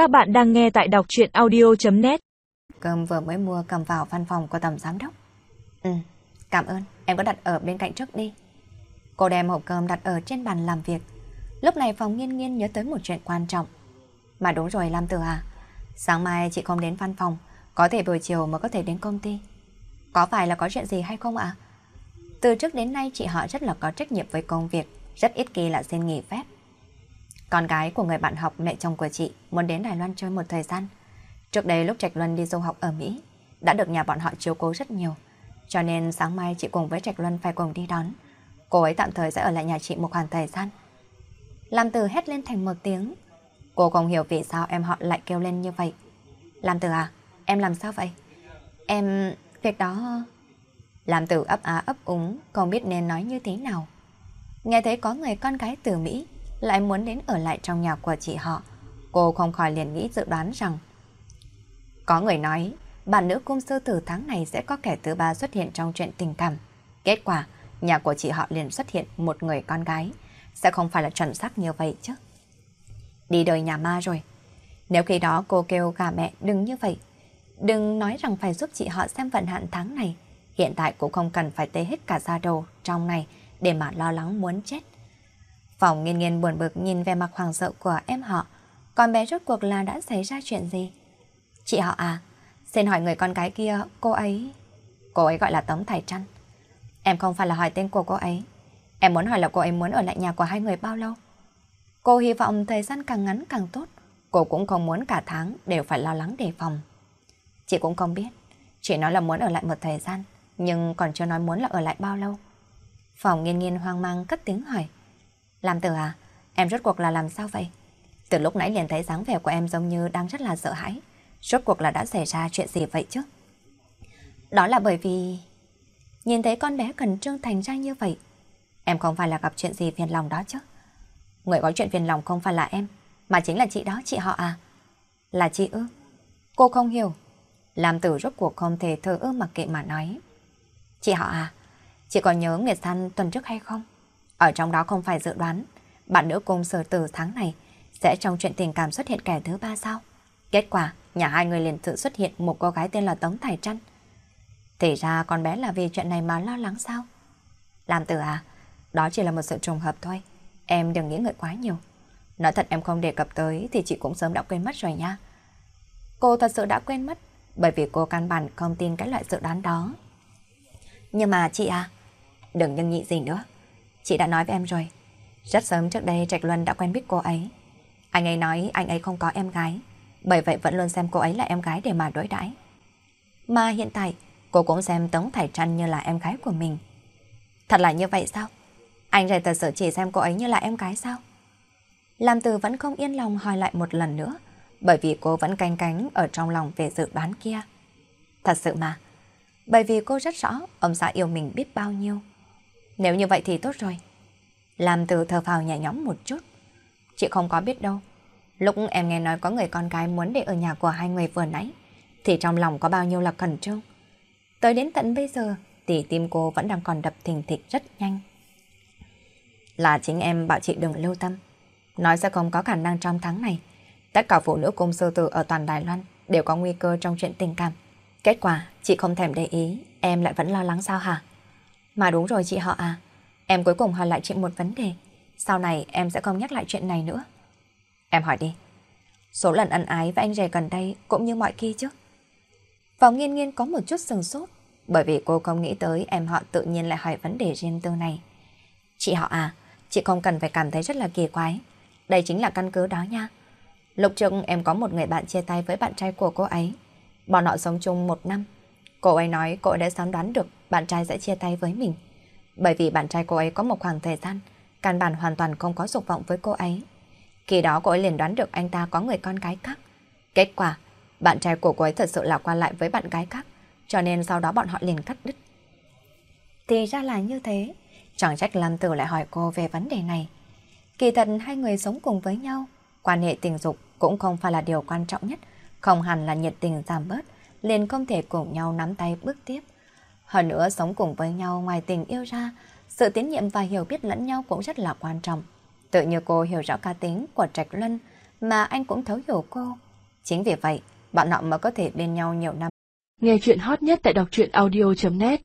Các bạn đang nghe tại đọc chuyện audio.net Cơm vừa mới mua cầm vào văn phòng của tổng giám đốc. Ừ, cảm ơn, em có đặt ở bên cạnh trước đi. Cô đem hộp cơm đặt ở trên bàn làm việc. Lúc này phòng nghiên nghiên nhớ tới một chuyện quan trọng. Mà đúng rồi Lam Tử à, sáng mai chị không đến văn phòng, có thể buổi chiều mới có thể đến công ty. Có phải là có chuyện gì hay không ạ? Từ trước đến nay chị họ rất là có trách nhiệm với công việc, rất ít kỳ là xin nghỉ phép. Con gái của người bạn học mẹ chồng của chị muốn đến Đài Loan chơi một thời gian. Trước đây lúc Trạch Luân đi du học ở Mỹ, đã được nhà bọn họ chiếu cố rất nhiều. Cho nên sáng mai chị cùng với Trạch Luân phải cùng đi đón. Cô ấy tạm thời sẽ ở lại nhà chị một khoảng thời gian. Lam từ hét lên thành một tiếng. Cô không hiểu vì sao em họ lại kêu lên như vậy. Lam từ à, em làm sao vậy? Em... việc đó... Lam từ ấp á ấp úng, không biết nên nói như thế nào. Nghe thấy có người con gái từ Mỹ lại muốn đến ở lại trong nhà của chị họ. Cô không khỏi liền nghĩ dự đoán rằng có người nói bạn nữ cung sư tử tháng này sẽ có kẻ thứ ba xuất hiện trong chuyện tình cảm. Kết quả, nhà của chị họ liền xuất hiện một người con gái. Sẽ không phải là chuẩn xác như vậy chứ. Đi đời nhà ma rồi. Nếu khi đó cô kêu gà mẹ đừng như vậy. Đừng nói rằng phải giúp chị họ xem vận hạn tháng này. Hiện tại cũng không cần phải tê hết cả da đầu trong này để mà lo lắng muốn chết. Phòng nghiên nghiên buồn bực nhìn về mặt hoàng sợ của em họ. Con bé rốt cuộc là đã xảy ra chuyện gì? Chị họ à, xin hỏi người con gái kia, cô ấy... Cô ấy gọi là Tống Thải Trăn. Em không phải là hỏi tên của cô ấy. Em muốn hỏi là cô ấy muốn ở lại nhà của hai người bao lâu? Cô hy vọng thời gian càng ngắn càng tốt. Cô cũng không muốn cả tháng đều phải lo lắng đề phòng. Chị cũng không biết. Chị nói là muốn ở lại một thời gian, nhưng còn chưa nói muốn là ở lại bao lâu. Phòng nghiên nghiên hoang mang cất tiếng hỏi. Làm tử à, em rốt cuộc là làm sao vậy? Từ lúc nãy liền thấy dáng vẻ của em giống như đang rất là sợ hãi. Rốt cuộc là đã xảy ra chuyện gì vậy chứ? Đó là bởi vì... Nhìn thấy con bé cần trương thành ra như vậy. Em không phải là gặp chuyện gì phiền lòng đó chứ? Người có chuyện phiền lòng không phải là em, mà chính là chị đó, chị họ à? Là chị ư? Cô không hiểu. Làm tử rốt cuộc không thể thờ ơ mặc kệ mà nói. Chị họ à, chị còn nhớ Nguyệt Săn tuần trước hay không? Ở trong đó không phải dự đoán, bạn nữ cùng sở tử tháng này sẽ trong chuyện tình cảm xuất hiện kẻ thứ ba sao? Kết quả, nhà hai người liền tự xuất hiện một cô gái tên là Tống Thải Trăn. Thì ra con bé là vì chuyện này mà lo lắng sao? Làm tử à, đó chỉ là một sự trùng hợp thôi. Em đừng nghĩ ngợi quá nhiều. Nói thật em không đề cập tới thì chị cũng sớm đã quên mất rồi nha. Cô thật sự đã quên mất bởi vì cô căn bản không tin cái loại dự đoán đó. Nhưng mà chị à, đừng nhân nhị gì nữa. Chị đã nói với em rồi. Rất sớm trước đây Trạch Luân đã quen biết cô ấy. Anh ấy nói anh ấy không có em gái. Bởi vậy vẫn luôn xem cô ấy là em gái để mà đối đãi. Mà hiện tại, cô cũng xem Tống Thải Trăn như là em gái của mình. Thật là như vậy sao? Anh rể thật sự chỉ xem cô ấy như là em gái sao? Làm từ vẫn không yên lòng hỏi lại một lần nữa, bởi vì cô vẫn canh cánh ở trong lòng về dự đoán kia. Thật sự mà, bởi vì cô rất rõ ông xã yêu mình biết bao nhiêu. Nếu như vậy thì tốt rồi. Làm từ thờ phào nhẹ nhõm một chút. Chị không có biết đâu. Lúc em nghe nói có người con gái muốn để ở nhà của hai người vừa nãy, thì trong lòng có bao nhiêu là cẩn trương. Tới đến tận bây giờ, thì tim cô vẫn đang còn đập thình thịch rất nhanh. Là chính em bảo chị đừng lưu tâm. Nói sẽ không có khả năng trong tháng này. Tất cả phụ nữ cung sư tử ở toàn Đài Loan đều có nguy cơ trong chuyện tình cảm. Kết quả, chị không thèm để ý, em lại vẫn lo lắng sao hả? Mà đúng rồi chị họ à, em cuối cùng hỏi lại chị một vấn đề. Sau này em sẽ không nhắc lại chuyện này nữa. Em hỏi đi. Số lần ân ái với anh rể gần đây cũng như mọi khi chứ. Vào nghiên nghiên có một chút sừng sốt, bởi vì cô không nghĩ tới em họ tự nhiên lại hỏi vấn đề riêng tư này. Chị họ à, chị không cần phải cảm thấy rất là kỳ quái. Đây chính là căn cứ đó nha. Lúc trước em có một người bạn chia tay với bạn trai của cô ấy. Bọn họ sống chung một năm. Cô ấy nói cô ấy đã sớm đoán được bạn trai sẽ chia tay với mình. Bởi vì bạn trai cô ấy có một khoảng thời gian, căn bản hoàn toàn không có dục vọng với cô ấy. Khi đó cô ấy liền đoán được anh ta có người con gái khác. Kết quả, bạn trai của cô ấy thật sự là qua lại với bạn gái khác, cho nên sau đó bọn họ liền cắt đứt. Thì ra là như thế, chẳng trách Lam Tử lại hỏi cô về vấn đề này. Kỳ thật hai người sống cùng với nhau, quan hệ tình dục cũng không phải là điều quan trọng nhất, không hẳn là nhiệt tình giảm bớt, liền không thể cùng nhau nắm tay bước tiếp. Hơn nữa sống cùng với nhau ngoài tình yêu ra, sự tín nhiệm và hiểu biết lẫn nhau cũng rất là quan trọng. Tự như cô hiểu rõ ca tính của Trạch Luân, mà anh cũng thấu hiểu cô, Chính vì vậy, bọn họ mới có thể bên nhau nhiều năm. Nghe chuyện hot nhất tại đọc truyện audio.net